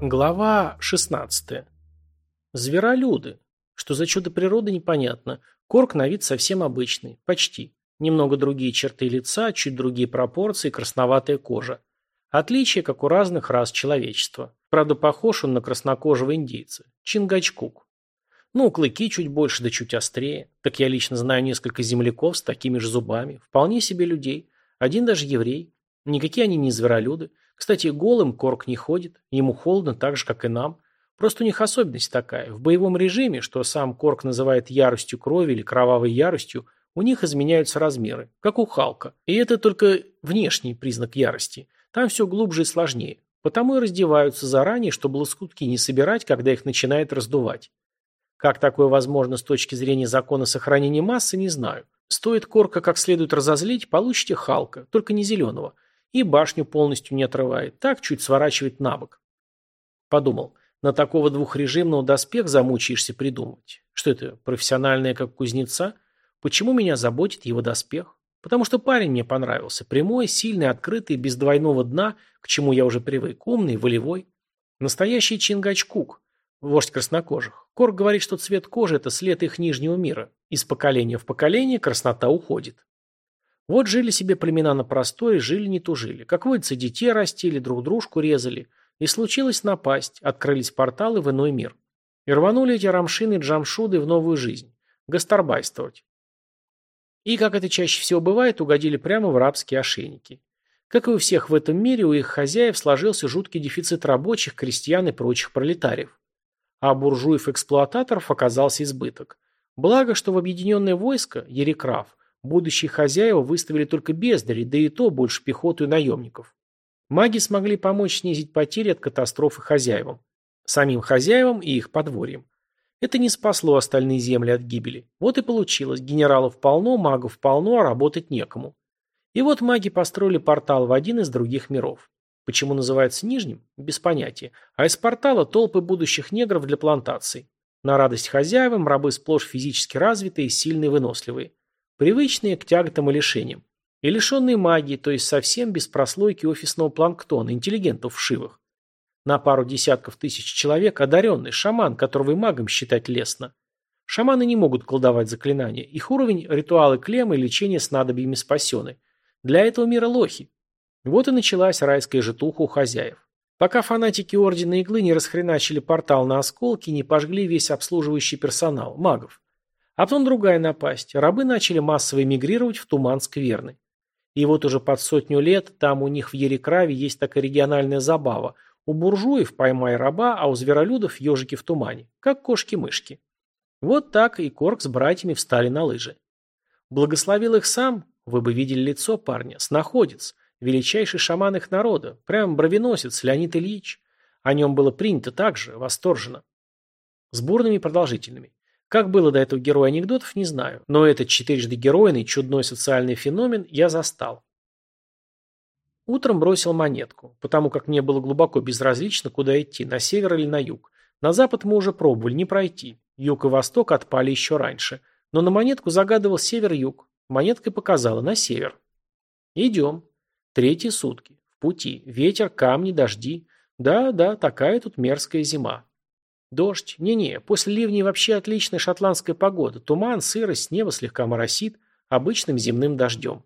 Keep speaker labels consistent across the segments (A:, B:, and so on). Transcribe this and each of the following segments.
A: Глава 16. Зверолюды. Что за чудо природы, непонятно. Корк на вид совсем обычный. Почти. Немного другие черты лица, чуть другие пропорции, красноватая кожа. Отличие, как у разных рас человечества. Правда, похож он на краснокожего индейца. Чингачкук. Ну, клыки чуть больше, да чуть острее. Так я лично знаю несколько земляков с такими же зубами. Вполне себе людей. Один даже еврей. Никакие они не зверолюды. Кстати, голым Корк не ходит, ему холодно так же, как и нам. Просто у них особенность такая. В боевом режиме, что сам Корк называет яростью крови или кровавой яростью, у них изменяются размеры, как у Халка. И это только внешний признак ярости. Там все глубже и сложнее. Потому и раздеваются заранее, чтобы лоскутки не собирать, когда их начинает раздувать. Как такое возможно с точки зрения закона сохранения массы, не знаю. Стоит Корка как следует разозлить, получите Халка, только не зеленого – и башню полностью не отрывает, так чуть сворачивает на бок. Подумал, на такого двухрежимного доспех замучаешься придумывать. Что это, профессиональное как кузнеца? Почему меня заботит его доспех? Потому что парень мне понравился. Прямой, сильный, открытый, без двойного дна, к чему я уже привык. Умный, волевой. Настоящий Чингачкук, вождь краснокожих. Корг говорит, что цвет кожи – это след их нижнего мира. Из поколения в поколение краснота уходит. Вот жили себе племена на просторе, жили не тужили. Как водится, детей растили, друг дружку резали. И случилось напасть, открылись порталы в иной мир. И рванули эти рамшины джамшуды в новую жизнь. Гастарбайствовать. И, как это чаще всего бывает, угодили прямо в рабские ошейники. Как и у всех в этом мире, у их хозяев сложился жуткий дефицит рабочих, крестьян и прочих пролетариев. А буржуев-эксплуататоров оказался избыток. Благо, что в объединенное войско, Ерекраф, Будущие хозяева выставили только бездари, да и то больше пехоту и наемников. Маги смогли помочь снизить потери от катастрофы хозяевам. Самим хозяевам и их подворьям. Это не спасло остальные земли от гибели. Вот и получилось. Генералов полно, магов полно, а работать некому. И вот маги построили портал в один из других миров. Почему называется Нижним? Без понятия. А из портала толпы будущих негров для плантаций. На радость хозяевам рабы сплошь физически развитые сильные выносливые привычные к тяготам и лишениям, и лишенные магии, то есть совсем без прослойки офисного планктона, интеллигентов вшивых. На пару десятков тысяч человек одаренный, шаман, которого и магом считать лестно. Шаманы не могут колдовать заклинания, их уровень – ритуалы клеммы и лечение снадобьями спасены. Для этого мира лохи. Вот и началась райская житуха у хозяев. Пока фанатики Ордена Иглы не расхреначили портал на осколки, не пожгли весь обслуживающий персонал, магов. А потом другая напасть. Рабы начали массово эмигрировать в Туман Скверны. И вот уже под сотню лет там у них в Ерекраве есть такая региональная забава. У буржуев поймай раба, а у зверолюдов ежики в тумане. Как кошки-мышки. Вот так и Корк с братьями встали на лыжи. Благословил их сам, вы бы видели лицо парня, снаходец, величайший шаман их народа, прям бровеносец Леонид Ильич. О нем было принято так же, восторженно. С бурными продолжительными. Как было до этого героя анекдотов, не знаю, но этот четырежды геройный, чудной социальный феномен я застал. Утром бросил монетку, потому как мне было глубоко безразлично, куда идти, на север или на юг. На запад мы уже пробовали, не пройти. Юг и восток отпали еще раньше. Но на монетку загадывал север-юг. Монеткой показала на север. Идем. Третьи сутки. В пути. Ветер, камни, дожди. Да, да, такая тут мерзкая зима. Дождь? Не-не, после ливней вообще отличная шотландская погода. Туман, сырость, небо слегка моросит обычным земным дождем.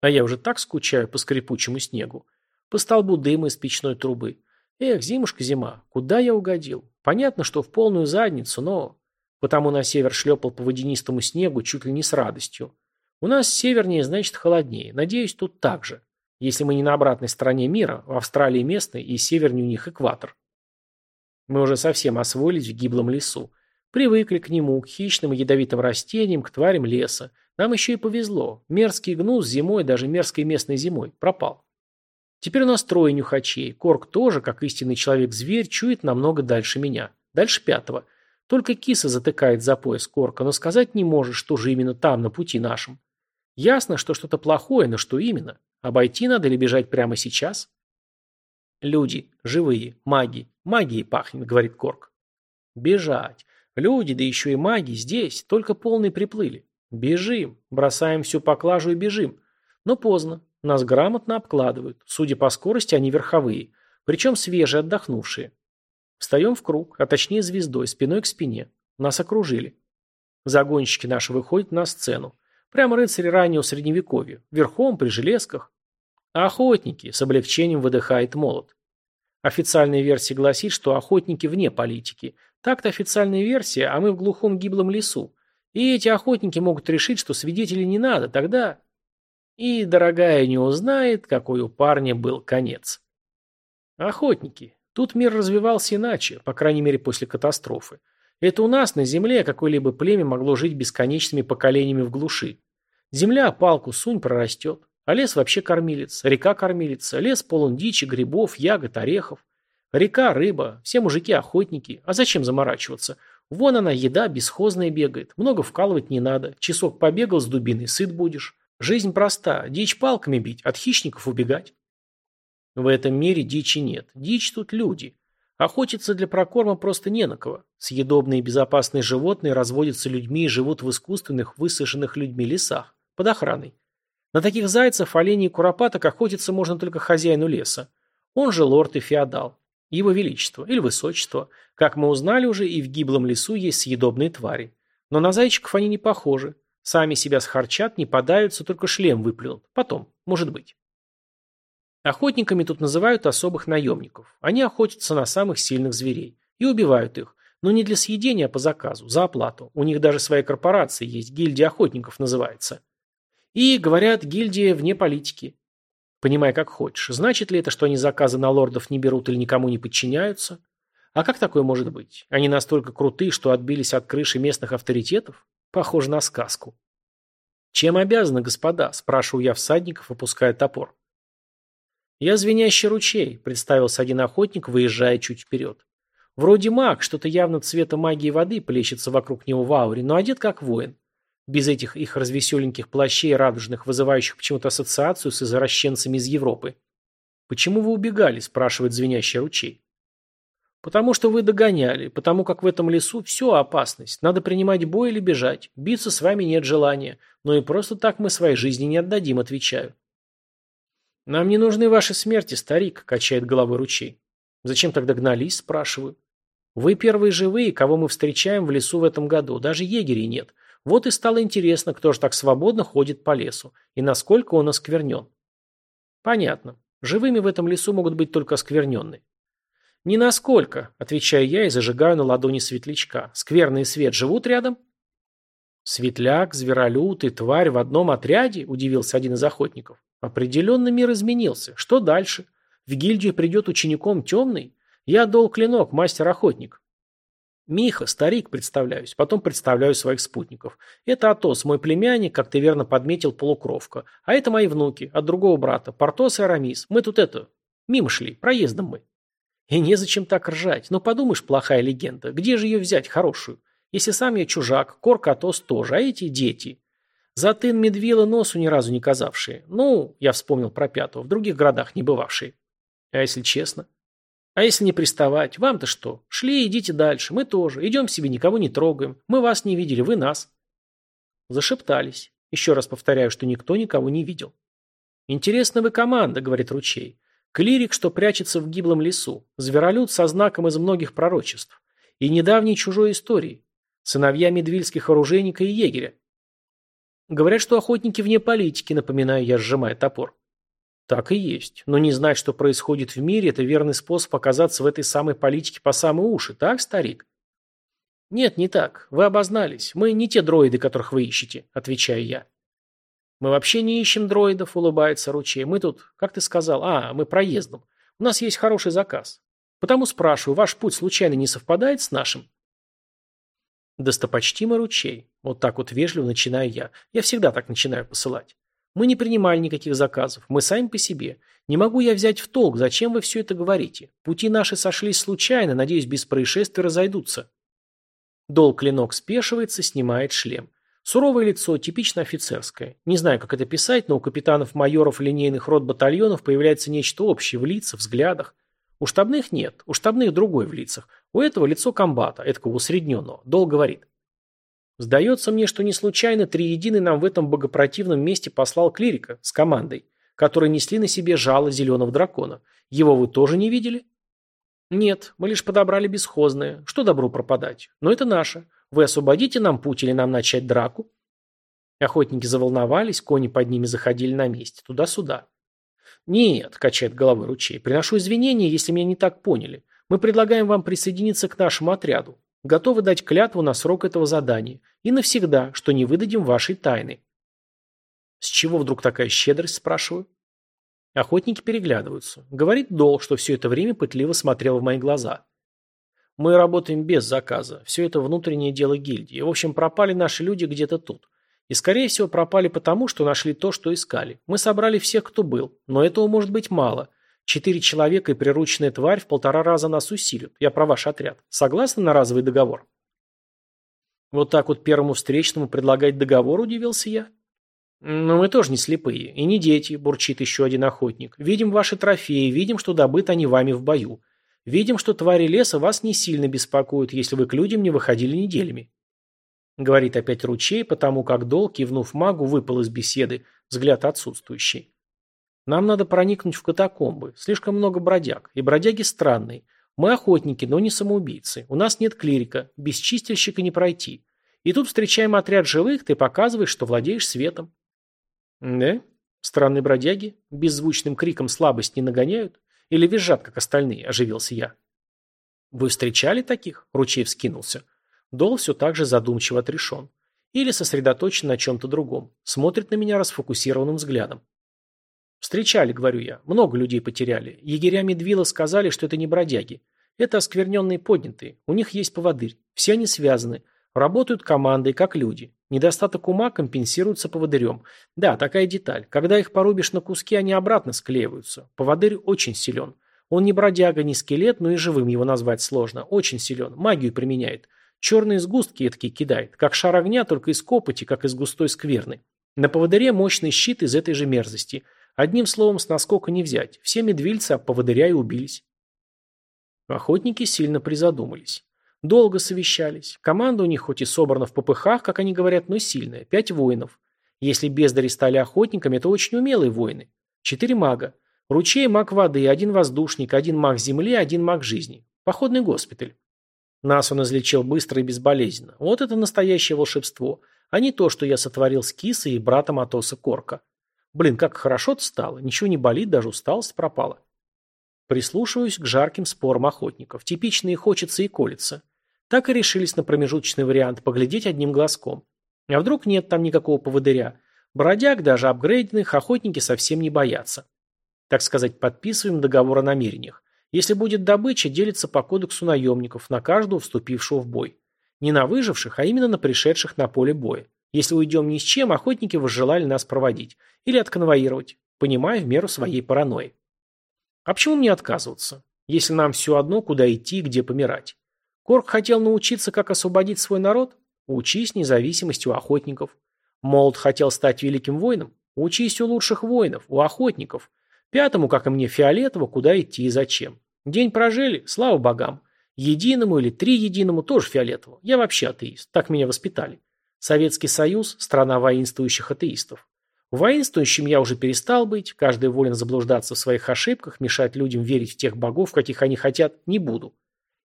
A: А я уже так скучаю по скрипучему снегу. По столбу дыма из печной трубы. Эх, зимушка-зима, куда я угодил? Понятно, что в полную задницу, но... Потому на север шлепал по водянистому снегу чуть ли не с радостью. У нас севернее, значит, холоднее. Надеюсь, тут так же. Если мы не на обратной стороне мира, в Австралии местной и севернее у них экватор. Мы уже совсем освоились в гиблом лесу. Привыкли к нему, к хищным и ядовитым растениям, к тварям леса. Нам еще и повезло. Мерзкий гнус зимой, даже мерзкой местной зимой, пропал. Теперь у нас трое нюхачей. Корк тоже, как истинный человек-зверь, чует намного дальше меня. Дальше пятого. Только киса затыкает за пояс Корка, но сказать не может, что же именно там, на пути нашем. Ясно, что что-то плохое, но что именно? Обойти надо или бежать прямо сейчас? Люди, живые, маги. Магией пахнет, говорит Корк. Бежать. Люди, да еще и маги здесь, только полные приплыли. Бежим. Бросаем всю поклажу и бежим. Но поздно. Нас грамотно обкладывают. Судя по скорости, они верховые. Причем свежие, отдохнувшие. Встаем в круг, а точнее звездой, спиной к спине. Нас окружили. Загонщики наши выходят на сцену. Прямо рыцари раннего средневековья. Верхом, при железках. А охотники, с облегчением выдыхает молот. Официальная версия гласит, что охотники вне политики. Так-то официальная версия, а мы в глухом гиблом лесу. И эти охотники могут решить, что свидетелей не надо, тогда... И дорогая не узнает, какой у парня был конец. Охотники. Тут мир развивался иначе, по крайней мере после катастрофы. Это у нас на земле какое-либо племя могло жить бесконечными поколениями в глуши. Земля палку сунь прорастет, а лес вообще кормилец, река кормилица, лес полон дичи, грибов, ягод, орехов. Река, рыба, все мужики охотники, а зачем заморачиваться? Вон она, еда бесхозная бегает, много вкалывать не надо, часок побегал с дубиной, сыт будешь. Жизнь проста, дичь палками бить, от хищников убегать. В этом мире дичи нет, дичь тут люди. Охотиться для прокорма просто не на кого. Съедобные и безопасные животные разводятся людьми и живут в искусственных, высаженных людьми лесах, под охраной. На таких зайцев, оленей и куропаток охотиться можно только хозяину леса. Он же лорд и феодал. Его величество или высочество. Как мы узнали уже, и в гиблом лесу есть съедобные твари. Но на зайчиков они не похожи. Сами себя схарчат, не подаются, только шлем выплюнут. Потом, может быть. Охотниками тут называют особых наемников. Они охотятся на самых сильных зверей и убивают их, но не для съедения, а по заказу, за оплату. У них даже своя корпорация есть, гильдия охотников называется. И, говорят, гильдия вне политики. Понимай, как хочешь. Значит ли это, что они заказы на лордов не берут или никому не подчиняются? А как такое может быть? Они настолько крутые, что отбились от крыши местных авторитетов? Похоже на сказку. «Чем обязаны, господа?» – спрашиваю я всадников, опуская топор. «Я звенящий ручей», — представился один охотник, выезжая чуть вперед. «Вроде маг, что-то явно цвета магии воды плещется вокруг него в ауре, но одет как воин. Без этих их развеселеньких плащей радужных, вызывающих почему-то ассоциацию с извращенцами из Европы. «Почему вы убегали?» – спрашивает звенящий ручей. «Потому что вы догоняли, потому как в этом лесу все опасность. Надо принимать бой или бежать. Биться с вами нет желания. Но и просто так мы своей жизни не отдадим», – отвечаю. «Нам не нужны ваши смерти, старик», – качает головой ручей. «Зачем тогда гнались?» – спрашиваю. «Вы первые живые, кого мы встречаем в лесу в этом году. Даже егерей нет. Вот и стало интересно, кто же так свободно ходит по лесу, и насколько он осквернен». «Понятно. Живыми в этом лесу могут быть только оскверненные». «Не насколько», – отвечаю я и зажигаю на ладони светлячка. «Скверный свет живут рядом?» «Светляк, зверолюд и тварь в одном отряде?» – удивился один из охотников. «Определенно мир изменился. Что дальше? В гильдию придет учеником темный? Я дол клинок, мастер-охотник». «Миха, старик, представляюсь. Потом представляю своих спутников. Это Атос, мой племянник, как ты верно подметил, полукровка. А это мои внуки, от другого брата, Портос и Арамис. Мы тут это... Мимо шли, проездом мы». И незачем так ржать. Но подумаешь, плохая легенда. Где же ее взять, хорошую? Если сам я чужак, Корк Атос тоже, а эти дети. Затын Медвила носу ни разу не казавшие. Ну, я вспомнил про пятого, в других городах не бывавшие. А если честно? А если не приставать? Вам-то что? Шли, идите дальше. Мы тоже. Идем себе, никого не трогаем. Мы вас не видели, вы нас. Зашептались. Еще раз повторяю, что никто никого не видел. «Интересно вы команда», — говорит Ручей. «Клирик, что прячется в гиблом лесу. Зверолюд со знаком из многих пророчеств. И недавней чужой истории. Сыновья медвильских оружейника и егеря. Говорят, что охотники вне политики, напоминаю я, сжимая топор. Так и есть. Но не знать, что происходит в мире, это верный способ оказаться в этой самой политике по самые уши, так, старик? Нет, не так. Вы обознались. Мы не те дроиды, которых вы ищете, отвечаю я. Мы вообще не ищем дроидов, улыбается ручей. Мы тут, как ты сказал, а, мы проездом. У нас есть хороший заказ. Потому спрашиваю, ваш путь случайно не совпадает с нашим? Достопочтимый ручей. Вот так вот вежливо начинаю я. Я всегда так начинаю посылать. Мы не принимали никаких заказов. Мы сами по себе. Не могу я взять в толк, зачем вы все это говорите. Пути наши сошлись случайно, надеюсь, без происшествий разойдутся. Дол клинок спешивается, снимает шлем. Суровое лицо, типично офицерское. Не знаю, как это писать, но у капитанов-майоров линейных рот батальонов появляется нечто общее в лицах, взглядах. У штабных нет, у штабных другой в лицах. У этого лицо комбата, эткого усредненного. Дол говорит. Сдается мне, что не случайно Триединый нам в этом богопротивном месте послал клирика с командой. которые несли на себе жало зеленого дракона. Его вы тоже не видели? Нет, мы лишь подобрали бесхозное. Что добру пропадать? Но это наше. Вы освободите нам путь или нам начать драку? Охотники заволновались, кони под ними заходили на месте, туда-сюда. «Нет», — качает головой ручей, — «приношу извинения, если меня не так поняли. Мы предлагаем вам присоединиться к нашему отряду. Готовы дать клятву на срок этого задания. И навсегда, что не выдадим вашей тайны». «С чего вдруг такая щедрость?» – спрашиваю. Охотники переглядываются. Говорит Дол, что все это время пытливо смотрел в мои глаза. «Мы работаем без заказа. Все это внутреннее дело гильдии. В общем, пропали наши люди где-то тут. И, скорее всего, пропали потому, что нашли то, что искали. Мы собрали всех, кто был. Но этого может быть мало. Четыре человека и прирученная тварь в полтора раза нас усилят. Я про ваш отряд. Согласны на разовый договор?» «Вот так вот первому встречному предлагать договор?» – удивился я. «Но мы тоже не слепые. И не дети», – бурчит еще один охотник. «Видим ваши трофеи, видим, что добыты они вами в бою. Видим, что твари леса вас не сильно беспокоят, если вы к людям не выходили неделями». Говорит опять ручей, потому как Дол, кивнув магу, выпал из беседы, взгляд отсутствующий. Нам надо проникнуть в катакомбы. Слишком много бродяг. И бродяги странные. Мы охотники, но не самоубийцы. У нас нет клирика. Без чистильщика не пройти. И тут встречаем отряд живых, ты показываешь, что владеешь светом. Да? Странные бродяги? Беззвучным криком слабость не нагоняют? Или визжат, как остальные? Оживился я. Вы встречали таких? Ручей вскинулся. Дол все так же задумчиво отрешен. Или сосредоточен на чем-то другом. Смотрит на меня расфокусированным взглядом. Встречали, говорю я. Много людей потеряли. Егеря Медвила сказали, что это не бродяги. Это оскверненные поднятые. У них есть поводырь. Все они связаны. Работают командой, как люди. Недостаток ума компенсируется поводырем. Да, такая деталь. Когда их порубишь на куски, они обратно склеиваются. Поводырь очень силен. Он не бродяга, не скелет, но и живым его назвать сложно. Очень силен. Магию применяет. Черные сгустки такие кидает. Как шар огня, только из копоти, как из густой скверны. На поводыре мощный щит из этой же мерзости. Одним словом, с наскока не взять. Все медвильцы об поводыря и убились. Охотники сильно призадумались. Долго совещались. Команда у них хоть и собрана в попыхах, как они говорят, но сильная. Пять воинов. Если бездари стали охотниками, то очень умелые воины. Четыре мага. Ручей маг воды, один воздушник, один маг земли, один маг жизни. Походный госпиталь. Нас он излечил быстро и безболезненно. Вот это настоящее волшебство, а не то, что я сотворил с кисой и братом Атоса Корка. Блин, как хорошо-то стало. Ничего не болит, даже усталость пропала. Прислушиваюсь к жарким спорам охотников. Типично и хочется, и колется. Так и решились на промежуточный вариант поглядеть одним глазком. А вдруг нет там никакого поводыря? Бродяг, даже апгрейденных, охотники совсем не боятся. Так сказать, подписываем договор о намерениях. Если будет добыча, делится по кодексу наемников на каждого вступившего в бой. Не на выживших, а именно на пришедших на поле боя. Если уйдем ни с чем, охотники возжелали нас проводить. Или отконвоировать, понимая в меру своей паранойи. А почему мне отказываться? Если нам все одно, куда идти где помирать. Корк хотел научиться, как освободить свой народ? Учись независимости у охотников. Молд хотел стать великим воином? Учись у лучших воинов, у охотников. Пятому, как и мне, фиолетово, куда идти и зачем. День прожили, слава богам. Единому или три единому тоже фиолетово. Я вообще атеист, так меня воспитали. Советский Союз – страна воинствующих атеистов. Воинствующим я уже перестал быть, каждый волен заблуждаться в своих ошибках, мешать людям верить в тех богов, каких они хотят, не буду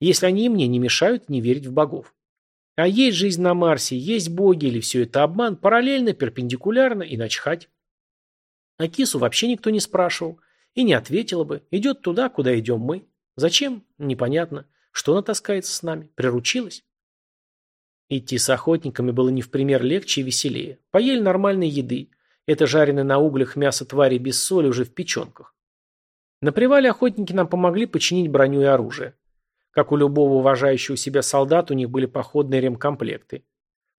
A: если они мне не мешают не верить в богов. А есть жизнь на Марсе, есть боги или все это обман, параллельно, перпендикулярно и начхать. А кису вообще никто не спрашивал. И не ответила бы. Идет туда, куда идем мы. Зачем? Непонятно. Что она таскается с нами? Приручилась? Идти с охотниками было не в пример легче и веселее. Поели нормальной еды. Это жареное на углях мясо твари без соли уже в печенках. На привале охотники нам помогли починить броню и оружие. Как у любого уважающего себя солдата, у них были походные ремкомплекты.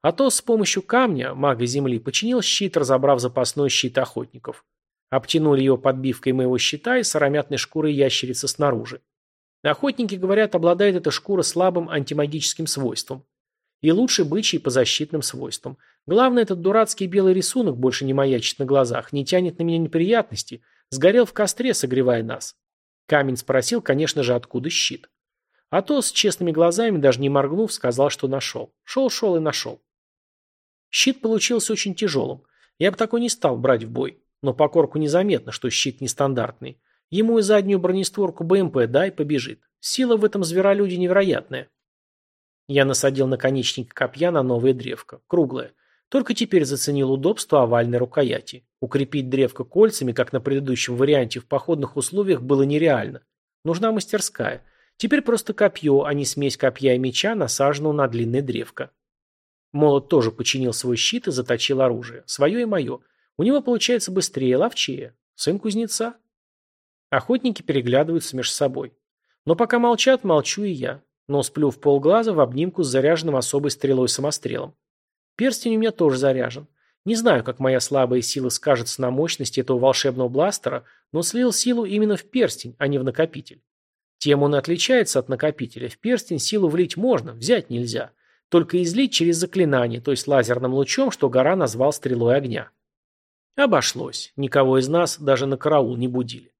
A: А то с помощью камня, мага земли, починил щит, разобрав запасной щит охотников. Обтянули его подбивкой моего щита и сыромятной шкурой ящерицы снаружи. Охотники говорят, обладает эта шкура слабым антимагическим свойством. И лучше бычий по защитным свойствам. Главное, этот дурацкий белый рисунок больше не маячит на глазах, не тянет на меня неприятности, сгорел в костре, согревая нас. Камень спросил, конечно же, откуда щит. А то с честными глазами, даже не моргнув, сказал, что нашел. Шел-шел и нашел. Щит получился очень тяжелым. Я бы такой не стал брать в бой. Но по корку незаметно, что щит нестандартный. Ему и заднюю бронестворку БМП дай, побежит. Сила в этом зверолюде невероятная. Я насадил наконечник копья на новое древко. Круглое. Только теперь заценил удобство овальной рукояти. Укрепить древко кольцами, как на предыдущем варианте, в походных условиях было нереально. Нужна мастерская. Теперь просто копье, а не смесь копья и меча, насаженного на длинное древко. Молот тоже починил свой щит и заточил оружие. Свое и мое. У него получается быстрее, ловчее. Сын кузнеца. Охотники переглядываются между собой. Но пока молчат, молчу и я. Но сплю в полглаза в обнимку с заряженным особой стрелой-самострелом. Перстень у меня тоже заряжен. Не знаю, как моя слабая сила скажется на мощности этого волшебного бластера, но слил силу именно в перстень, а не в накопитель. Тем он отличается от накопителя. В перстень силу влить можно, взять нельзя. Только излить через заклинание, то есть лазерным лучом, что гора назвал стрелой огня. Обошлось. Никого из нас даже на караул не будили.